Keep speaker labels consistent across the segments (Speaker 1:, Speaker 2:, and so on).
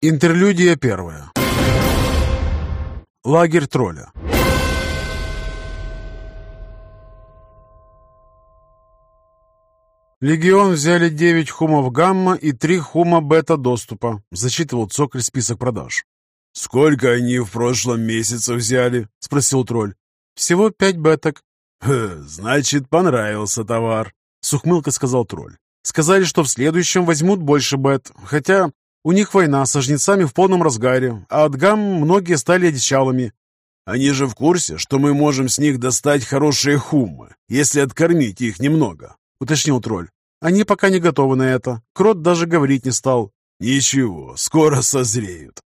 Speaker 1: Интерлюдия первая. Лагерь тролля. Легион взяли 9 хумов гамма и 3 хума бета доступа, зачитывал Цоколь список продаж.
Speaker 2: «Сколько они в прошлом месяце взяли?» — спросил тролль.
Speaker 1: «Всего пять беток».
Speaker 2: «Значит, понравился товар», — с ухмылкой сказал тролль.
Speaker 1: «Сказали, что в следующем возьмут больше бет, хотя у них война со жнецами в полном разгаре, а от гам многие стали одичалами.
Speaker 2: Они же в курсе, что мы можем с них достать хорошие хуммы, если откормить их немного», — уточнил тролль.
Speaker 1: «Они пока не готовы на это. Крот даже говорить не стал».
Speaker 2: «Ничего, скоро созреют».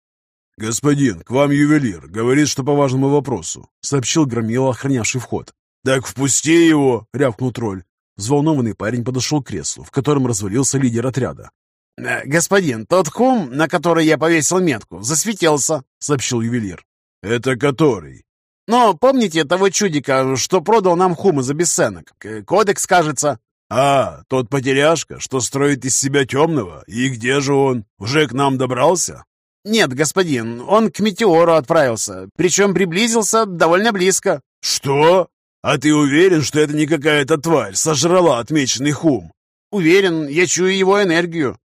Speaker 2: «Господин, к вам ювелир. Говорит, что по важному вопросу», — сообщил Громила, охранявший вход. «Так впусти его!» — рявкнул тролль. Взволнованный парень подошел к креслу, в котором развалился лидер отряда.
Speaker 3: «Э, «Господин, тот хум, на который я повесил метку, засветился», — сообщил ювелир.
Speaker 2: «Это который?»
Speaker 3: «Но помните того чудика, что продал нам хумы за бесценок? Кодекс, кажется».
Speaker 2: «А, тот потеряшка, что строит из себя темного? И где же он? Уже к нам добрался?»
Speaker 3: «Нет, господин, он к метеору отправился, причем приблизился довольно близко».
Speaker 2: «Что? А ты уверен, что это не какая-то тварь сожрала отмеченный хум?»
Speaker 3: «Уверен, я чую его энергию».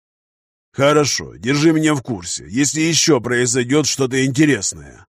Speaker 2: «Хорошо, держи меня в курсе, если еще произойдет что-то интересное».